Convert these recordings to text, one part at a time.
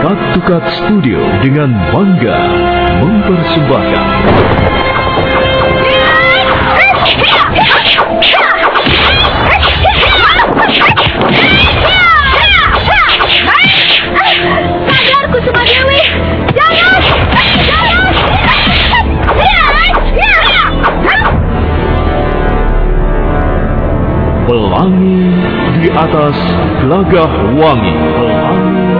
Cut to Cut Studio dengan bangga mempersembahkan! Pelangi di atas gelagah wangi. Pelangi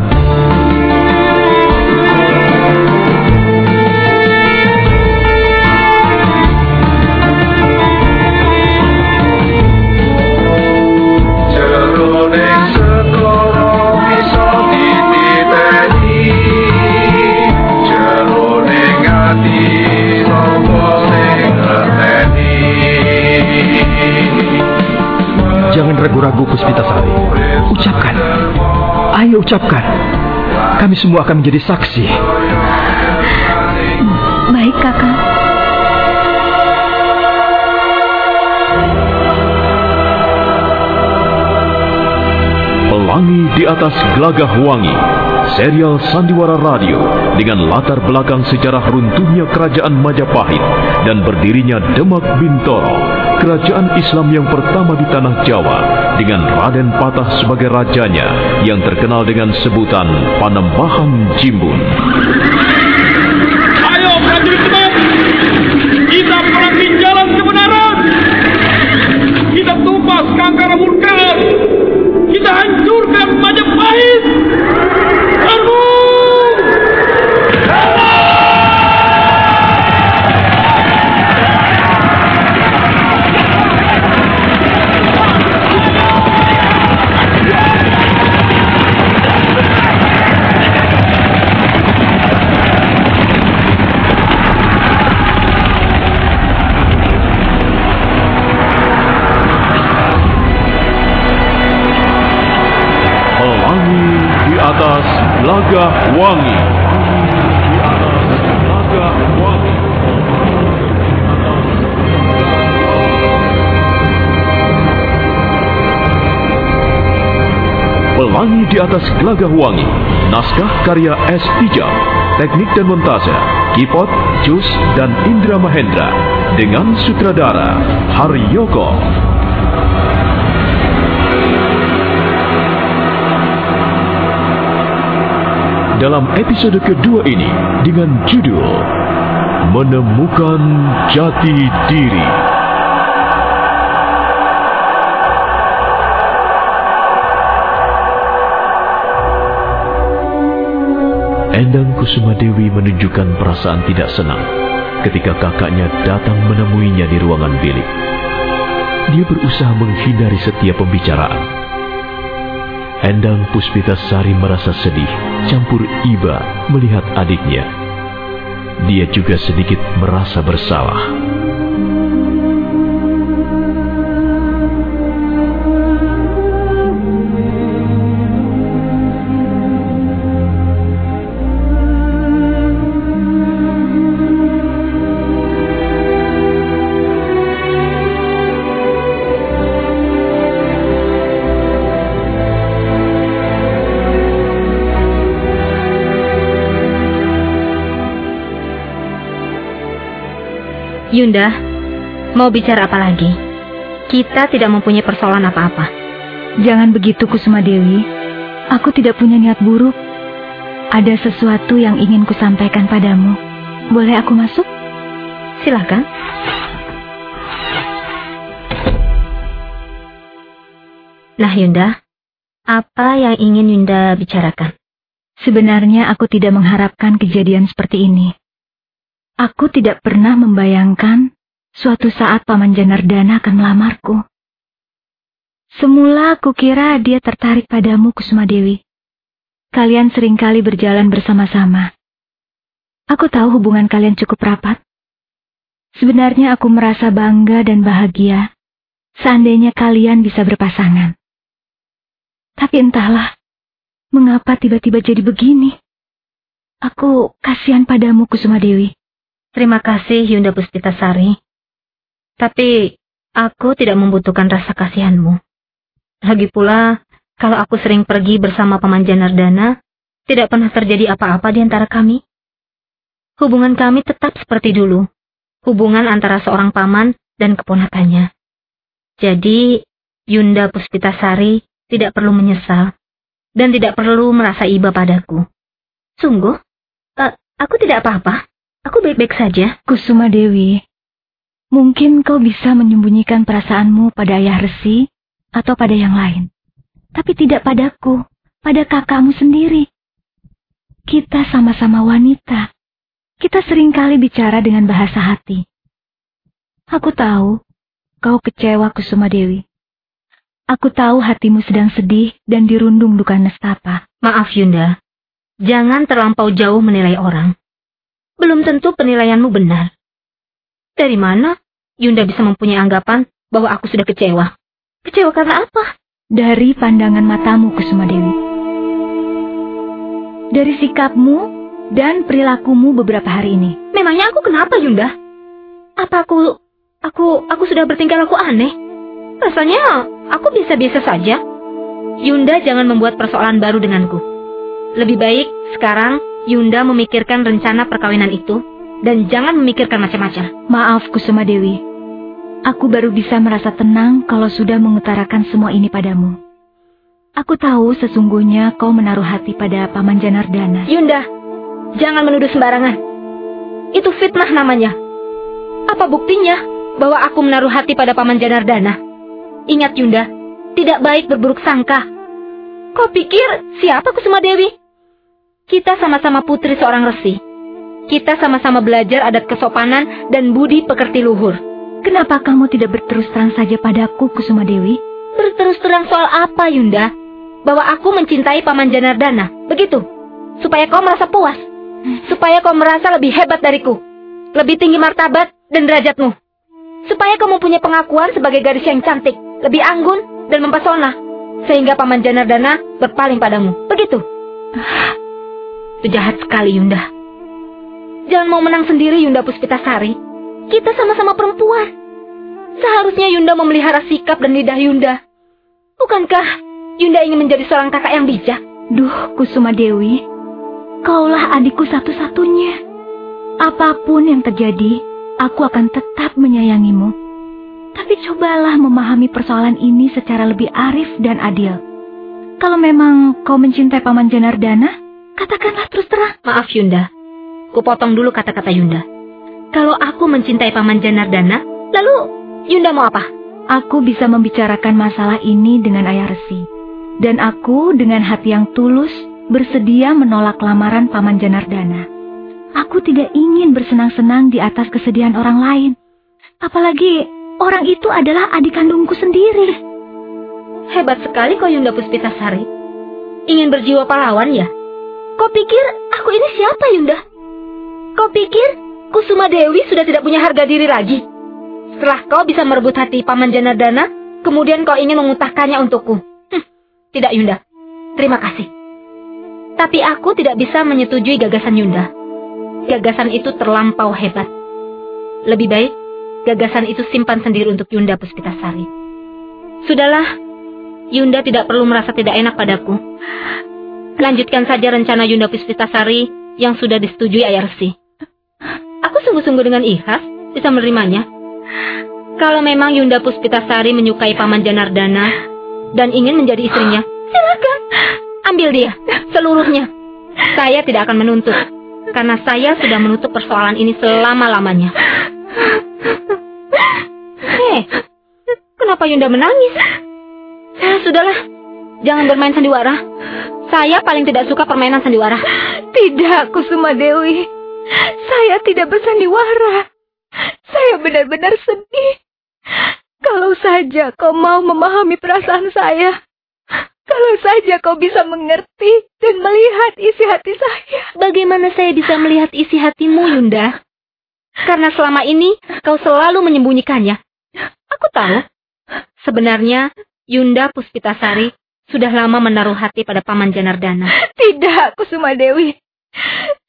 Jangan ragu-ragu Puspitasari. Ucapkan. Ayo ucapkan. Kami semua akan menjadi saksi. Baik kakak Pelangi di atas gelagah wangi. Serial Sandiwara Radio dengan latar belakang sejarah runtuhnya kerajaan Majapahit dan berdirinya Demak Bintoro, kerajaan Islam yang pertama di tanah Jawa dengan Raden Patah sebagai rajanya yang terkenal dengan sebutan Panembahan Jimbun. Ayo prajurit Demak, kita perangi jalan kebenaran. Kita tumpas kangkara murkaan. Kita hancurkan Majapahit. Di atas gelagah wangi. Naskah karya S. Tijab. Teknik dan montase. Kipot, Jus, dan Indra Mahendra. Dengan sutradara Haryoko. dalam episode kedua ini dengan judul Menemukan Jati Diri. Endang Kusuma Dewi menunjukkan perasaan tidak senang ketika kakaknya datang menemuinya di ruangan bilik. Dia berusaha menghindari setiap pembicaraan. Endang Puspitasari merasa sedih, campur iba melihat adiknya. Dia juga sedikit merasa bersalah. Yunda, mau bicara apa lagi? Kita tidak mempunyai persoalan apa-apa. Jangan begitu Kusuma Dewi. Aku tidak punya niat buruk. Ada sesuatu yang ingin kusampaikan padamu. Boleh aku masuk? Silakan. Nah Yunda, apa yang ingin Yunda bicarakan? Sebenarnya aku tidak mengharapkan kejadian seperti ini. Aku tidak pernah membayangkan suatu saat Paman Janardana akan melamarku. Semula aku kira dia tertarik padamu, Kusuma Dewi. Kalian sering kali berjalan bersama-sama. Aku tahu hubungan kalian cukup rapat. Sebenarnya aku merasa bangga dan bahagia seandainya kalian bisa berpasangan. Tapi entahlah, mengapa tiba-tiba jadi begini? Aku kasihan padamu, Kusuma Dewi. Terima kasih Yunda Puspitasari. Tapi aku tidak membutuhkan rasa kasihanmu. Lagi pula, kalau aku sering pergi bersama Paman Janardana, tidak pernah terjadi apa-apa di antara kami. Hubungan kami tetap seperti dulu. Hubungan antara seorang paman dan keponakannya. Jadi, Yunda Puspitasari tidak perlu menyesal dan tidak perlu merasa iba padaku. Sungguh, uh, aku tidak apa-apa. Aku baik-baik saja. Kusuma Dewi, mungkin kau bisa menyembunyikan perasaanmu pada ayah Resi atau pada yang lain. Tapi tidak padaku, pada kakakmu sendiri. Kita sama-sama wanita. Kita sering kali bicara dengan bahasa hati. Aku tahu kau kecewa Kusuma Dewi. Aku tahu hatimu sedang sedih dan dirundung duka nestapa. Maaf Yunda, jangan terlampau jauh menilai orang. Belum tentu penilaianmu benar. Dari mana Yunda bisa mempunyai anggapan bahwa aku sudah kecewa? Kecewa karena apa? Dari pandangan matamu, Kusuma Dewi. Dari sikapmu dan perilakumu beberapa hari ini. Memangnya aku kenapa Yunda? Apa aku aku aku sudah bertingkah laku aneh? Rasanya aku biasa-biasa saja. Yunda jangan membuat persoalan baru denganku. Lebih baik sekarang Yunda memikirkan rencana perkawinan itu dan jangan memikirkan macam-macam. Maaf Kusuma Dewi. Aku baru bisa merasa tenang kalau sudah mengutarakan semua ini padamu. Aku tahu sesungguhnya kau menaruh hati pada Paman Janardana. Yunda, jangan menuduh sembarangan. Itu fitnah namanya. Apa buktinya bahwa aku menaruh hati pada Paman Janardana? Ingat Yunda, tidak baik berburuk sangka. Kau pikir siapa Kusuma Dewi? Kita sama-sama putri seorang resi. Kita sama-sama belajar adat kesopanan dan budi pekerti luhur. Kenapa kamu tidak berterus terang saja padaku, Kusuma Dewi? Berterus terang soal apa, Yunda? Bahwa aku mencintai Paman Janardana, begitu? Supaya kau merasa puas. Supaya kau merasa lebih hebat dariku. Lebih tinggi martabat dan derajatmu. Supaya kamu punya pengakuan sebagai gadis yang cantik, lebih anggun dan mempesona. Sehingga Paman Janardana berpaling padamu. Begitu. Itu jahat sekali, Yunda. Jangan mau menang sendiri, Yunda Puspitasari. Kita sama-sama perempuan. Seharusnya Yunda memelihara sikap dan lidah Yunda. Bukankah Yunda ingin menjadi seorang kakak yang bijak? Duh, Kusuma Dewi. Kaulah adikku satu-satunya. Apa pun yang terjadi, aku akan tetap menyayangimu. Tapi cobalah memahami persoalan ini secara lebih arif dan adil. Kalau memang kau mencintai Paman Janardana, katakanlah terus terang. Maaf Yunda, kupotong dulu kata-kata Yunda. Kalau aku mencintai Paman Janardana, lalu Yunda mau apa? Aku bisa membicarakan masalah ini dengan Ayah Resi. Dan aku dengan hati yang tulus bersedia menolak lamaran Paman Janardana. Aku tidak ingin bersenang-senang di atas kesedihan orang lain. Apalagi orang itu adalah adik kandungku sendiri. Hebat sekali kau Yunda Puspitasari. Ingin berjiwa pahlawan ya? Kau pikir aku ini siapa Yunda? Kau pikir Kusuma Dewi sudah tidak punya harga diri lagi? Setelah kau bisa merebut hati Paman Janardana, kemudian kau ingin mengutahkannya untukku. Hm, tidak Yunda. Terima kasih. Tapi aku tidak bisa menyetujui gagasan Yunda. Gagasan itu terlampau hebat. Lebih baik gagasan itu simpan sendiri untuk Yunda Puspitasari. Sudahlah, Yunda tidak perlu merasa tidak enak padaku. Lanjutkan saja rencana Yunda Puspitasari yang sudah disetujui Ayah Resi. Aku sungguh-sungguh dengan ikhlas bisa menerimanya. Kalau memang Yunda Puspitasari menyukai Paman Janardana, dan ingin menjadi istrinya, silakan. Ambil dia, seluruhnya. Saya tidak akan menuntut, karena saya sudah menutup persoalan ini selama-lamanya. Hei, kenapa Yunda menangis? Ya, sudahlah, jangan bermain sandiwara. Saya paling tidak suka permainan sandiwara. Tidak, Kusuma Dewi. Saya tidak bersandiwara. Saya benar-benar sedih. Kalau saja kau mau memahami perasaan saya. Kalau saja kau bisa mengerti dan melihat isi hati saya. Bagaimana saya bisa melihat isi hatimu, Yunda? Karena selama ini kau selalu menyembunyikannya. Aku tahu. Sebenarnya Yunda Puspitasari sudah lama menaruh hati pada Paman Janardana. Tidak, Kusuma Dewi.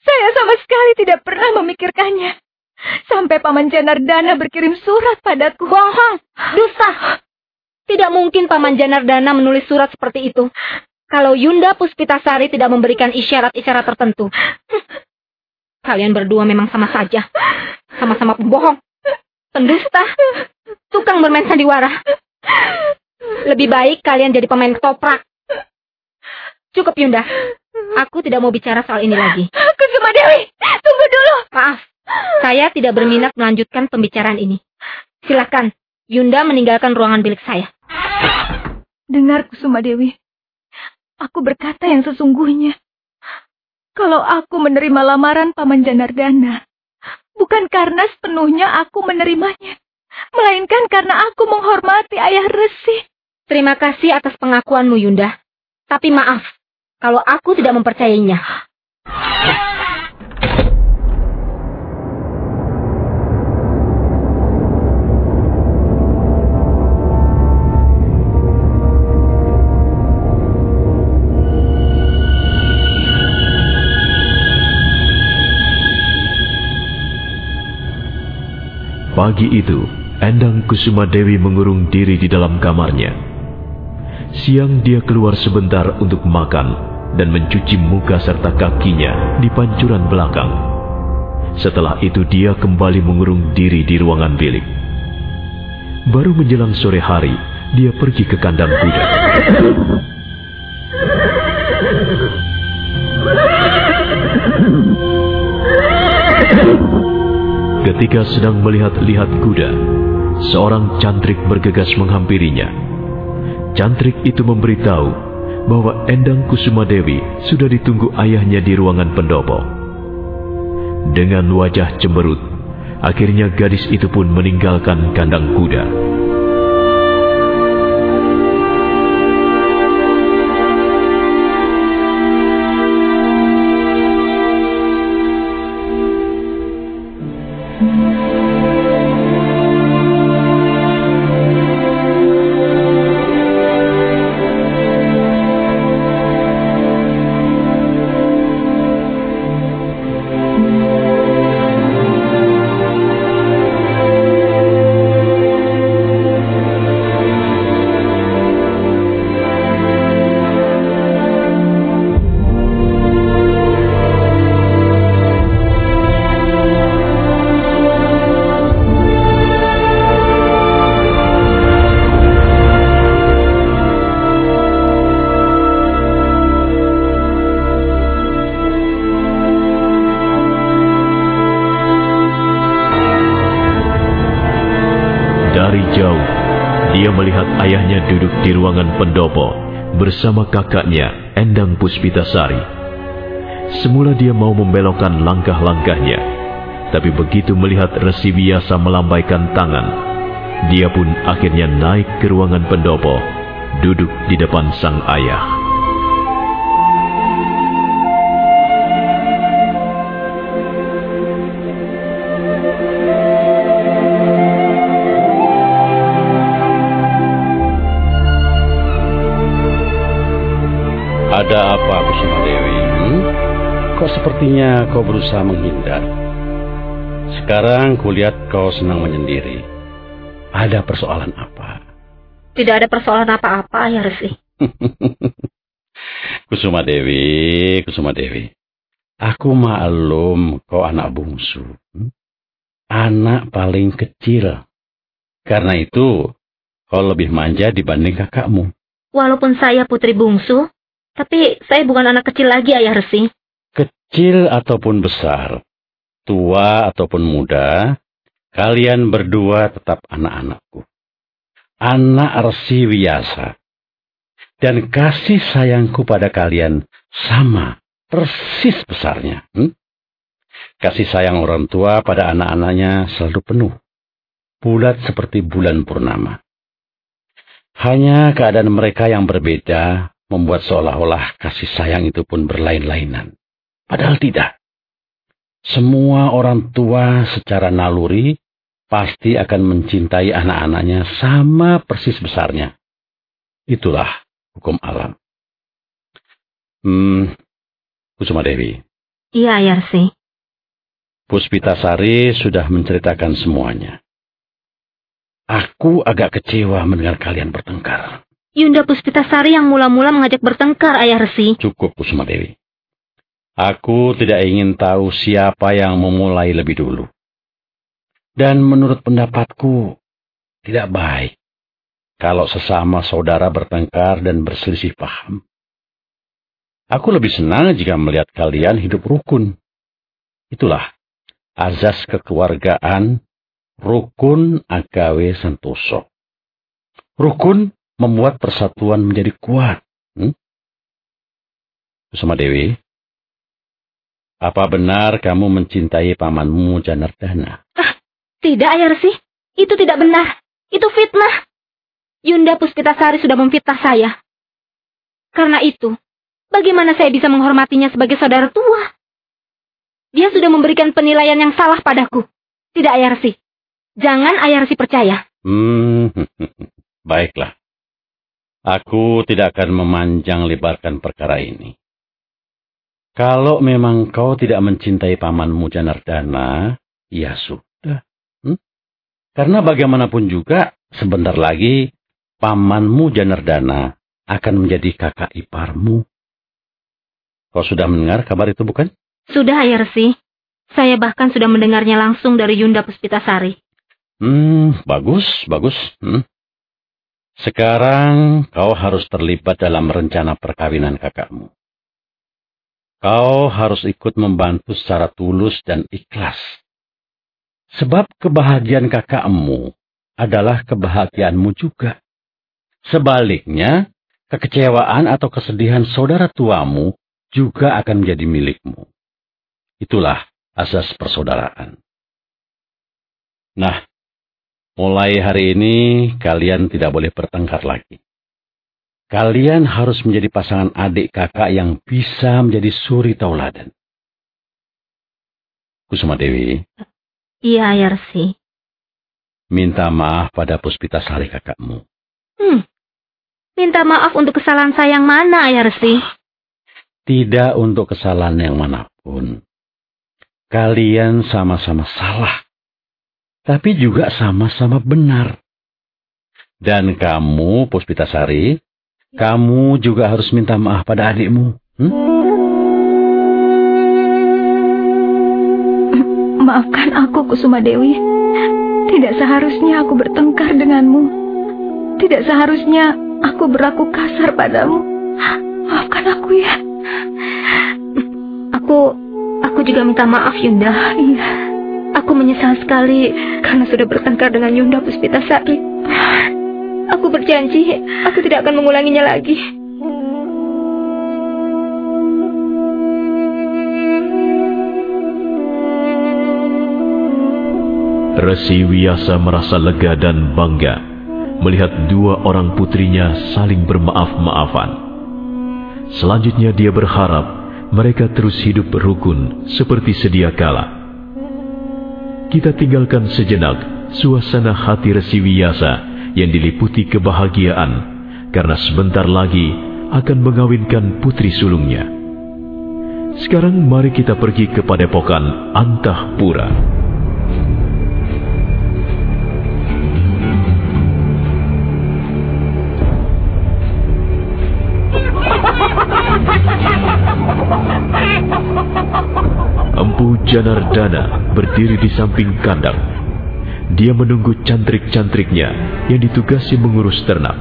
Saya sama sekali tidak pernah memikirkannya. Sampai Paman Janardana berkirim surat padaku. Bohong! Dusta! Tidak mungkin Paman Janardana menulis surat seperti itu. Kalau Yunda Puspitasari tidak memberikan isyarat-isyarat tertentu. Kalian berdua memang sama saja. Sama-sama pembohong. Pendusta. Tukang bermain sandiwara. Lebih baik kalian jadi pemain ketoprak. Cukup Yunda. Aku tidak mau bicara soal ini lagi. Kusuma Dewi, tunggu dulu. Maaf. Saya tidak berminat melanjutkan pembicaraan ini. Silakan, Yunda meninggalkan ruangan bilik saya. Dengar Kusuma Dewi. Aku berkata yang sesungguhnya. Kalau aku menerima lamaran Paman Janardana, bukan karena sepenuhnya aku menerimanya, melainkan karena aku menghormati ayah Resi. Terima kasih atas pengakuanmu, Yunda. Tapi maaf, kalau aku tidak mempercayainya. Pagi itu, Endang Kusuma Dewi mengurung diri di dalam kamarnya. Siang dia keluar sebentar untuk makan dan mencuci muka serta kakinya di pancuran belakang. Setelah itu dia kembali mengurung diri di ruangan bilik. Baru menjelang sore hari, dia pergi ke kandang kuda. Ketika sedang melihat-lihat kuda, seorang cantrik bergegas menghampirinya. Cantrik itu memberitahu bahwa Endang Kusuma Dewi sudah ditunggu ayahnya di ruangan pendopo. Dengan wajah cemberut, akhirnya gadis itu pun meninggalkan kandang kuda. Di ruangan pendopo bersama kakaknya Endang Puspitasari. Semula dia mau membelokkan langkah-langkahnya, tapi begitu melihat Resi biasa melambaikan tangan, dia pun akhirnya naik ke ruangan pendopo, duduk di depan sang ayah. Ada apa, Kusuma Dewi? Hmm? Kok sepertinya kau berusaha menghindar? Sekarang kulihat kau senang menyendiri. Ada persoalan apa? Tidak ada persoalan apa-apa, ya Resi. Kusuma Dewi, Kusuma Dewi. Aku maklum kau anak bungsu. hmm? Anak paling kecil. Karena itu, kau lebih manja dibanding kakakmu. Walaupun saya putri bungsu, tapi saya bukan anak kecil lagi, Ayah Resi. Kecil ataupun besar, tua ataupun muda, kalian berdua tetap anak-anakku. Anak Resi Wiyasa. Dan kasih sayangku pada kalian sama, persis besarnya. Hmm? Kasih sayang orang tua pada anak-anaknya selalu penuh. Bulat seperti bulan purnama. Hanya keadaan mereka yang berbeda membuat seolah-olah kasih sayang itu pun berlain-lainan. Padahal tidak. Semua orang tua secara naluri pasti akan mencintai anak-anaknya sama persis besarnya. Itulah hukum alam. Hmm, Kusuma Dewi. Iya, Ayah Resi. Puspitasari sudah menceritakan semuanya. Aku agak kecewa mendengar kalian bertengkar. Yunda Puspitasari yang mula-mula mengajak bertengkar, Ayah Resi. Cukup, Kusuma Dewi. Aku tidak ingin tahu siapa yang memulai lebih dulu. Dan menurut pendapatku, tidak baik kalau sesama saudara bertengkar dan berselisih paham. Aku lebih senang jika melihat kalian hidup rukun. Itulah azas kekeluargaan Rukun agawe sentoso. Rukun membuat persatuan menjadi kuat. Hmm? Sama Dewi, apa benar kamu mencintai pamanmu Janardana? Ah, tidak, Ayah Resi. Itu tidak benar. Itu fitnah. Yunda Puspitasari sudah memfitnah saya. Karena itu, bagaimana saya bisa menghormatinya sebagai saudara tua? Dia sudah memberikan penilaian yang salah padaku. Tidak, Ayah Resi. Jangan Ayah Resi percaya. Hmm, baiklah. Aku tidak akan memanjang lebarkan perkara ini. Kalau memang kau tidak mencintai pamanmu Janardana, ya sudah. Hmm? Karena bagaimanapun juga, sebentar lagi pamanmu Janardana akan menjadi kakak iparmu. Kau sudah mendengar kabar itu bukan? Sudah, Ayah Resi. Saya bahkan sudah mendengarnya langsung dari Yunda Puspitasari. Hmm, bagus, bagus. Hmm. Sekarang kau harus terlibat dalam rencana perkawinan kakakmu. Kau harus ikut membantu secara tulus dan ikhlas. Sebab kebahagiaan kakakmu adalah kebahagiaanmu juga. Sebaliknya, kekecewaan atau kesedihan saudara tuamu juga akan menjadi milikmu. Itulah asas persaudaraan. Nah, Mulai hari ini kalian tidak boleh bertengkar lagi. Kalian harus menjadi pasangan adik kakak yang bisa menjadi suri tauladan. Kusuma Dewi. Iya, Yarsi. Minta maaf pada Puspita Sari kakakmu. Hmm. Minta maaf untuk kesalahan saya yang mana, Yarsi? Tidak untuk kesalahan yang mana pun. Kalian sama-sama salah tapi juga sama-sama benar. Dan kamu, Puspitasari, kamu juga harus minta maaf pada adikmu. Hmm? Maafkan aku, Kusuma Dewi. Tidak seharusnya aku bertengkar denganmu. Tidak seharusnya aku berlaku kasar padamu. Maafkan aku ya. Aku, aku juga minta maaf, Yunda. Iya. Aku menyesal sekali karena sudah bertengkar dengan Yunda Puspitasari. Aku berjanji, aku tidak akan mengulanginya lagi. Resi Wiyasa merasa lega dan bangga melihat dua orang putrinya saling bermaaf-maafan. Selanjutnya dia berharap mereka terus hidup rukun seperti sedia kala kita tinggalkan sejenak suasana hati Resi Wiyasa yang diliputi kebahagiaan karena sebentar lagi akan mengawinkan putri sulungnya. Sekarang mari kita pergi ke padepokan Antahpura. Empu Janardana berdiri di samping kandang. Dia menunggu cantrik-cantriknya yang ditugasi mengurus ternak.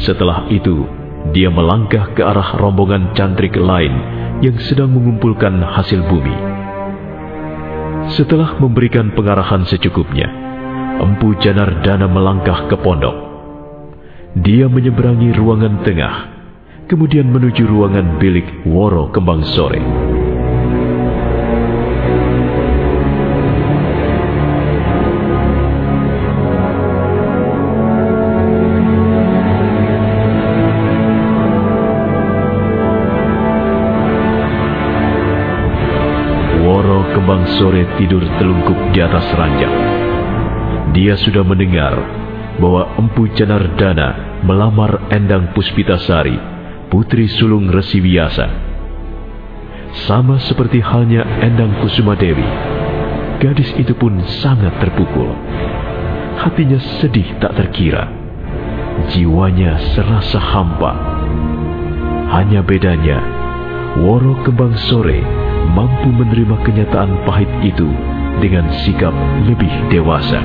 Setelah itu, dia melangkah ke arah rombongan cantrik lain yang sedang mengumpulkan hasil bumi. Setelah memberikan pengarahan secukupnya, Empu Janardana melangkah ke pondok. Dia menyeberangi ruangan tengah, kemudian menuju ruangan bilik Woro Kembang Sore. Sore tidur telungkup di atas ranjang. Dia sudah mendengar bahwa Empu Janardana melamar Endang Puspitasari, putri sulung Resi Wiyasa. Sama seperti halnya Endang Kusuma Dewi, gadis itu pun sangat terpukul. Hatinya sedih tak terkira. Jiwanya serasa hampa. Hanya bedanya, Woro Kembang Sore mampu menerima kenyataan pahit itu dengan sikap lebih dewasa.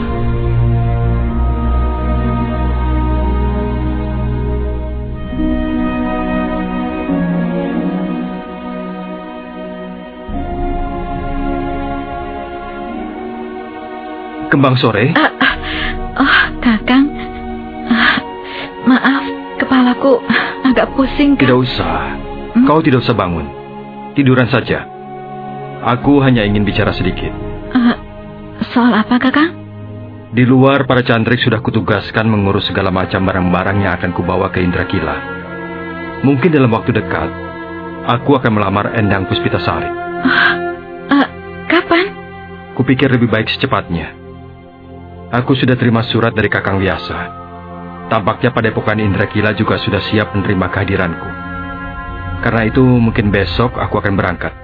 Kembang sore, Ah, ah. Oh, Kakang. Ah, maaf, kepalaku agak pusing. Kak. tidak usah. Hmm? Kau tidak usah bangun. Tiduran saja. Aku hanya ingin bicara sedikit. Ah, soal apa, Kakang? Di luar, para cantrik sudah kutugaskan mengurus segala macam barang-barang yang akan kubawa ke Indrakila. Mungkin dalam waktu dekat, aku akan melamar Endang Puspitasari. Ah, kapan? Kupikir lebih baik secepatnya. Aku sudah terima surat dari Kakang Wiasa. Tampaknya padepokan Indrakila juga sudah siap menerima kehadiranku. Karena itu mungkin besok aku akan berangkat.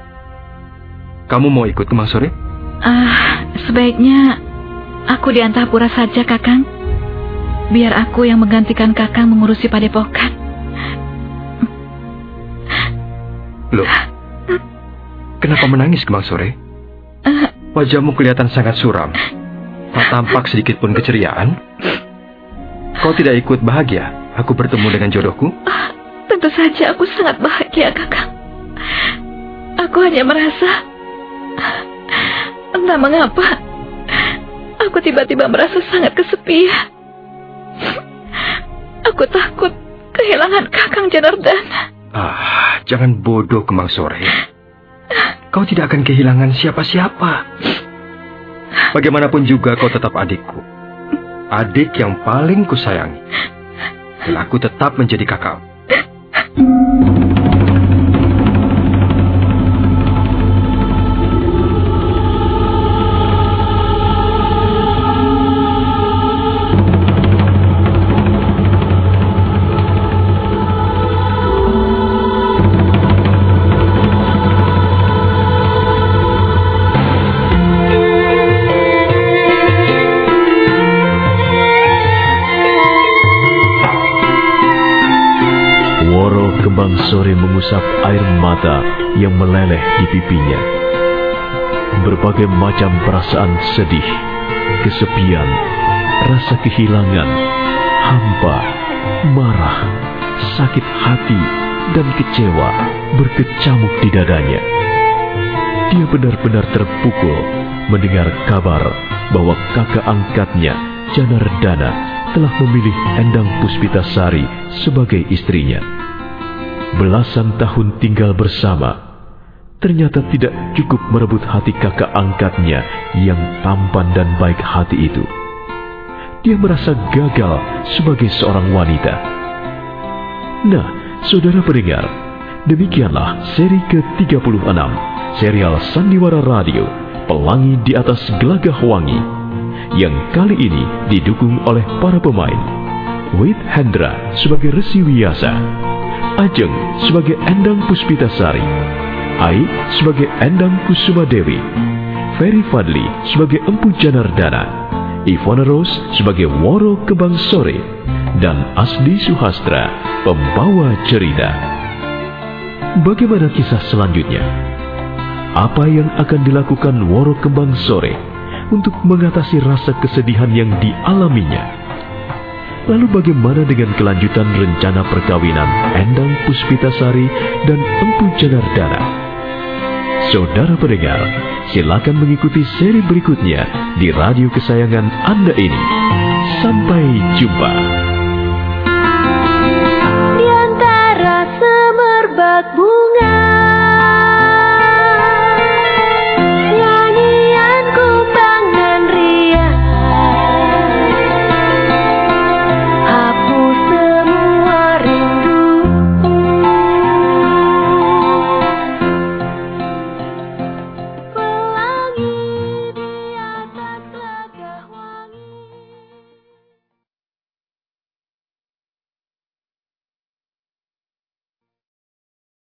Kamu mau ikut ke Sore? Ah, sebaiknya aku di Antapura saja, Kakang. Biar aku yang menggantikan Kakang mengurusi padepokan. Loh, kenapa menangis Kemang Sore? Ah, Wajahmu kelihatan sangat suram. Tak tampak sedikit pun keceriaan. Kau tidak ikut bahagia aku bertemu dengan jodohku? ah, tentu saja aku sangat bahagia, Kakang. Aku hanya merasa... Entah mengapa, aku tiba-tiba merasa sangat kesepian. Aku takut kehilangan Kakang Janardana. Ah, jangan bodoh Kemang Sore. Kau tidak akan kehilangan siapa-siapa. Bagaimanapun juga kau tetap adikku. Adik yang paling kusayangi. Dan aku tetap menjadi kakak. Sore mengusap air mata yang meleleh di pipinya. Berbagai macam perasaan sedih, kesepian, rasa kehilangan, hampa, marah, sakit hati, dan kecewa berkecamuk di dadanya. Dia benar-benar terpukul mendengar kabar bahwa kakak angkatnya, Janardana, telah memilih Endang Puspitasari sebagai istrinya. Belasan tahun tinggal bersama, ternyata tidak cukup merebut hati kakak angkatnya yang tampan dan baik hati itu. Dia merasa gagal sebagai seorang wanita. Nah, saudara pendengar, demikianlah seri ke-36 serial Sandiwara Radio Pelangi di atas Gelagah Wangi yang kali ini didukung oleh para pemain Wit Hendra sebagai Resi Wiyasa Ajeng sebagai Endang Puspitasari Ai sebagai Endang Kusuma Dewi. Ferry Fadli sebagai Empu Janardana Ivona Rose sebagai Woro Kebang Sore. Dan Asdi Suhastra pembawa cerita. Bagaimana kisah selanjutnya? Apa yang akan dilakukan Woro Kembang Sore untuk mengatasi rasa kesedihan yang dialaminya? Lalu bagaimana dengan kelanjutan rencana perkawinan Endang Puspitasari dan Empu Janardana? Saudara pendengar, silakan mengikuti seri berikutnya di radio kesayangan Anda ini. Sampai jumpa. Di antara semerbak bunga